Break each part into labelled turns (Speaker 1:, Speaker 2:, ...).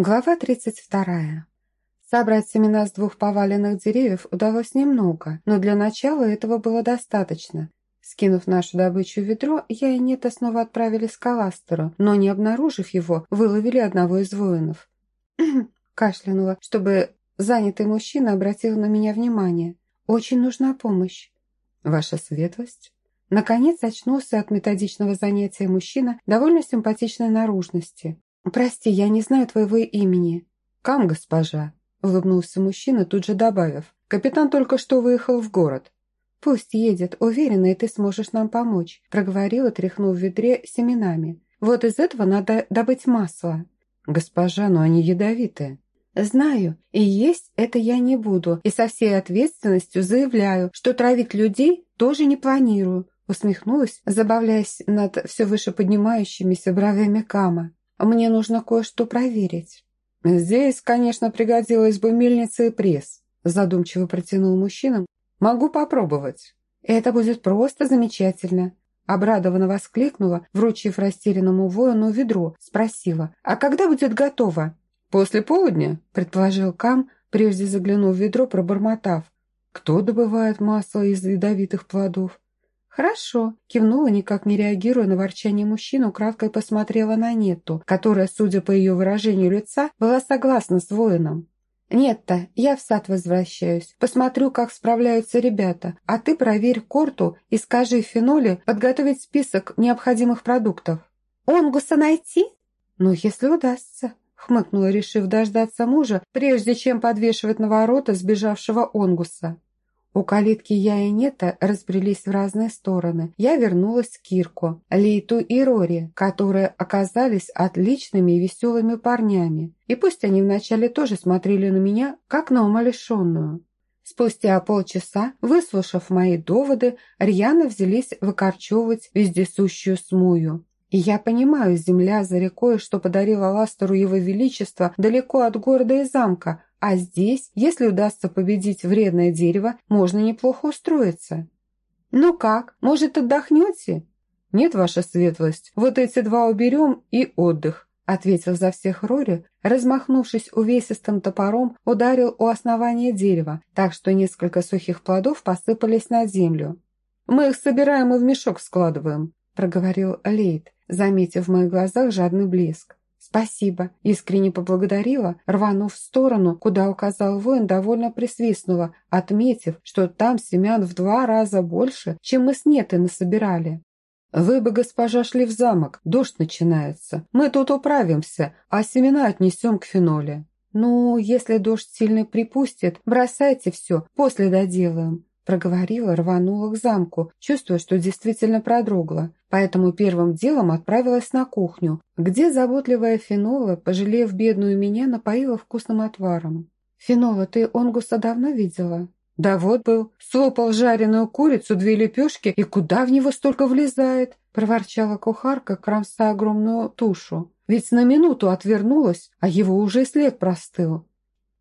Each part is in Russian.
Speaker 1: Глава 32. Собрать семена с двух поваленных деревьев удалось немного, но для начала этого было достаточно. Скинув нашу добычу в ведро, я и Нета снова отправились к Аластеру, но не обнаружив его, выловили одного из воинов. Кашлянула, чтобы занятый мужчина обратил на меня внимание. «Очень нужна помощь». «Ваша светлость?» Наконец очнулся от методичного занятия мужчина довольно симпатичной наружности. «Прости, я не знаю твоего имени». «Кам, госпожа», – улыбнулся мужчина, тут же добавив. «Капитан только что выехал в город». «Пусть едет, уверена, и ты сможешь нам помочь», – проговорила, тряхнув в ведре семенами. «Вот из этого надо добыть масло». «Госпожа, но они ядовитые». «Знаю, и есть это я не буду, и со всей ответственностью заявляю, что травить людей тоже не планирую», усмехнулась, забавляясь над все выше поднимающимися бровями Кама. Мне нужно кое-что проверить». «Здесь, конечно, пригодилась бы мельница и пресс», задумчиво протянул мужчина. «Могу попробовать». «Это будет просто замечательно», Обрадованно воскликнула, вручив растерянному воину ведро, спросила, «А когда будет готово?» «После полудня», – предположил Кам, прежде заглянув в ведро, пробормотав. «Кто добывает масло из ядовитых плодов?» «Хорошо», – кивнула, никак не реагируя на ворчание мужчину, кратко посмотрела на Нетту, которая, судя по ее выражению лица, была согласна с воином. «Нет-то, я в сад возвращаюсь. Посмотрю, как справляются ребята. А ты проверь корту и скажи Феноле подготовить список необходимых продуктов». «Онгуса найти?» «Ну, если удастся», — хмыкнула, решив дождаться мужа, прежде чем подвешивать на ворота сбежавшего Онгуса. У калитки я и Нета разбрелись в разные стороны. Я вернулась к Кирку, Лейту и Рори, которые оказались отличными и веселыми парнями. И пусть они вначале тоже смотрели на меня, как на умалишенную. Спустя полчаса, выслушав мои доводы, рьяно взялись выкорчевывать вездесущую смую. И я понимаю, земля за рекой, что подарила Ластеру его величество, далеко от города и замка, а здесь, если удастся победить вредное дерево, можно неплохо устроиться. Ну как, может, отдохнете? Нет, ваша светлость, вот эти два уберем и отдых, ответил за всех Рори, размахнувшись увесистым топором, ударил у основания дерева, так что несколько сухих плодов посыпались на землю. «Мы их собираем и в мешок складываем», – проговорил Лейт, заметив в моих глазах жадный блеск. «Спасибо», – искренне поблагодарила, рванув в сторону, куда указал воин, довольно присвистнула, отметив, что там семян в два раза больше, чем мы с Нетой насобирали. «Вы бы, госпожа, шли в замок, дождь начинается. Мы тут управимся, а семена отнесем к феноле». «Ну, если дождь сильно припустит, бросайте все, после доделаем проговорила, рванула к замку, чувствуя, что действительно продрогла. Поэтому первым делом отправилась на кухню, где заботливая Фенола, пожалев бедную меня, напоила вкусным отваром. «Фенола, ты Онгуса давно видела?» «Да вот был. Слопал жареную курицу, две лепешки, и куда в него столько влезает?» проворчала кухарка, кромса огромную тушу. Ведь на минуту отвернулась, а его уже след простыл.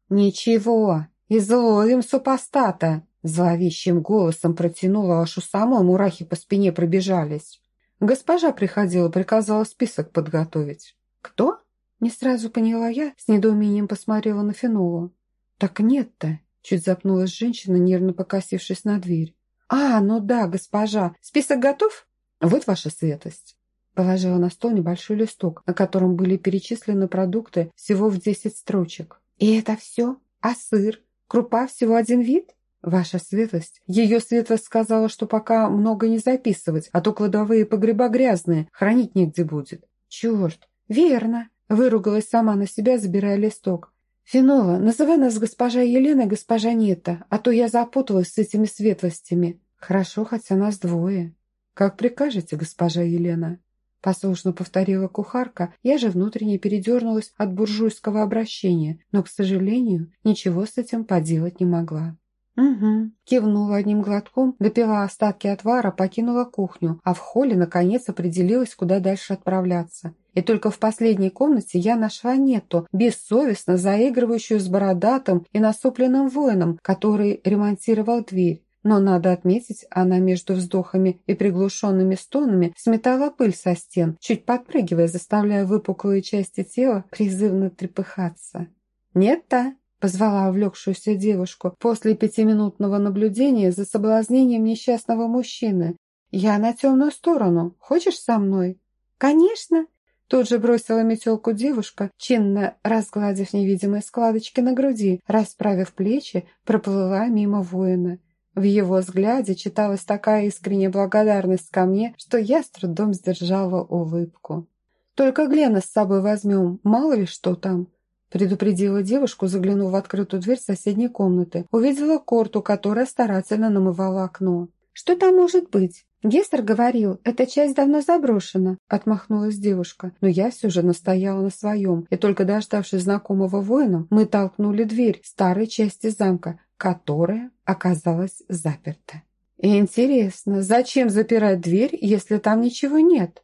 Speaker 1: «Ничего, изловим супостата!» Зловещим голосом протянула, аж у самой мурахи по спине пробежались. Госпожа приходила, приказала список подготовить. «Кто?» Не сразу поняла я, с недоумением посмотрела на Фенулу. «Так нет-то!» Чуть запнулась женщина, нервно покосившись на дверь. «А, ну да, госпожа. Список готов?» «Вот ваша светость». Положила на стол небольшой листок, на котором были перечислены продукты всего в десять строчек. «И это все? А сыр? Крупа всего один вид?» «Ваша светлость, ее светлость сказала, что пока много не записывать, а то кладовые погреба грязные, хранить негде будет». «Черт, верно!» – выругалась сама на себя, забирая листок. «Фенола, называй нас госпожа Елена и госпожа Нета, а то я запуталась с этими светлостями». «Хорошо, хотя нас двое». «Как прикажете, госпожа Елена?» Послушно повторила кухарка, я же внутренне передернулась от буржуйского обращения, но, к сожалению, ничего с этим поделать не могла. «Угу», – кивнула одним глотком, допила остатки отвара, покинула кухню, а в холле, наконец, определилась, куда дальше отправляться. И только в последней комнате я нашла Нету, бессовестно заигрывающую с бородатым и насупленным воином, который ремонтировал дверь. Но, надо отметить, она между вздохами и приглушенными стонами сметала пыль со стен, чуть подпрыгивая, заставляя выпуклые части тела призывно трепыхаться. «Нет-то!» – позвала увлекшуюся девушку после пятиминутного наблюдения за соблазнением несчастного мужчины. «Я на темную сторону. Хочешь со мной?» «Конечно!» Тут же бросила метелку девушка, чинно разгладив невидимые складочки на груди, расправив плечи, проплыла мимо воина. В его взгляде читалась такая искренняя благодарность ко мне, что я с трудом сдержала улыбку. «Только Глена с собой возьмем, мало ли что там», предупредила девушку, заглянув в открытую дверь соседней комнаты. Увидела Корту, которая старательно намывала окно. «Что там может быть?» «Гестер говорил, эта часть давно заброшена», – отмахнулась девушка. Но я все же настояла на своем, и только дождавшись знакомого воина, мы толкнули дверь старой части замка, которая оказалась заперта. «Интересно, зачем запирать дверь, если там ничего нет?»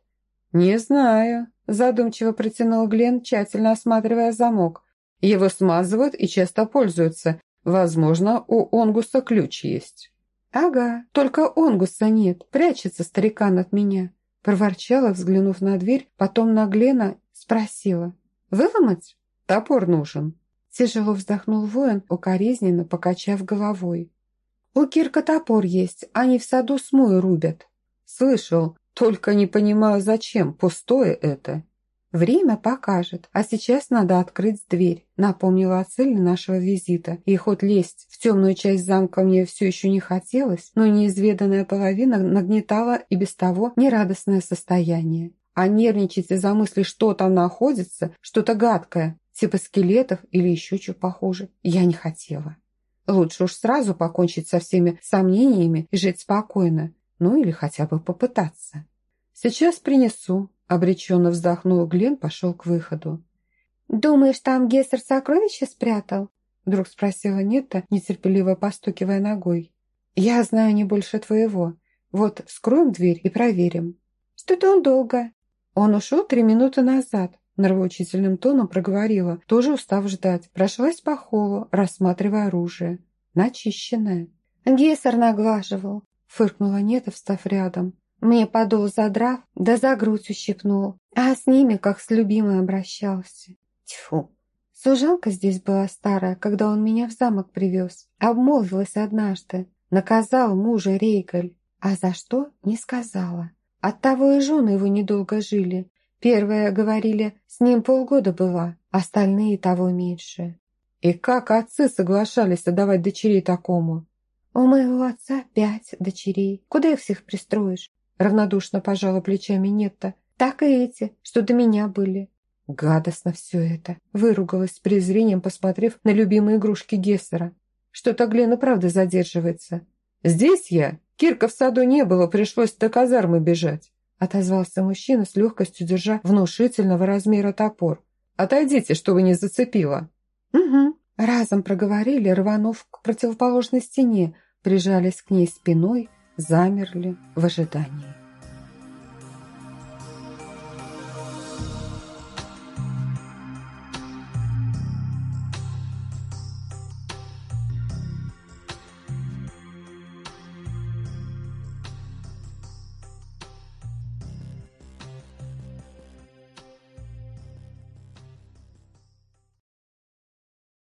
Speaker 1: «Не знаю», – задумчиво протянул Глен, тщательно осматривая замок. «Его смазывают и часто пользуются. Возможно, у Онгуса ключ есть». «Ага, только Онгуса нет, прячется старикан от меня», проворчала, взглянув на дверь, потом на Глена спросила. «Выломать?» «Топор нужен». Тяжело вздохнул воин, укоризненно покачав головой. «У Кирка топор есть, они в саду смою рубят». «Слышал, только не понимаю, зачем, пустое это». «Время покажет, а сейчас надо открыть дверь», напомнила о цели нашего визита. И хоть лезть в темную часть замка мне все еще не хотелось, но неизведанная половина нагнетала и без того нерадостное состояние. А нервничать из-за мысли, что там находится, что-то гадкое, типа скелетов или еще что похуже, я не хотела. Лучше уж сразу покончить со всеми сомнениями и жить спокойно, ну или хотя бы попытаться. «Сейчас принесу», Обреченно вздохнул Глен, пошел к выходу. «Думаешь, там Гессер сокровища спрятал?» Вдруг спросила Нетта, нетерпеливо постукивая ногой. «Я знаю не больше твоего. Вот вскроем дверь и проверим». «Что-то он долго». «Он ушел три минуты назад», нравоучительным тоном проговорила, тоже устав ждать. Прошлась по холлу, рассматривая оружие. Начищенное. «Гессер наглаживал», фыркнула Нета, встав рядом. Мне подол задрав, да за грудь ущипнул, а с ними, как с любимой, обращался. Тьфу! Служанка здесь была старая, когда он меня в замок привез. Обмолвилась однажды. Наказал мужа Рейгаль. А за что, не сказала. Оттого и жены его недолго жили. Первая, говорили, с ним полгода была, остальные того меньше. И как отцы соглашались отдавать дочерей такому? У моего отца пять дочерей. Куда их всех пристроишь? Равнодушно пожала плечами Нетта. Так и эти, что до меня были. Гадостно все это. Выругалась с презрением, посмотрев на любимые игрушки Гессера. Что-то Глена правда задерживается. Здесь я. Кирка в саду не было, пришлось до казармы бежать. Отозвался мужчина с легкостью, держа внушительного размера топор. «Отойдите, чтобы не зацепило». «Угу». Разом проговорили, рванув к противоположной стене, прижались к ней спиной, замерли в ожидании.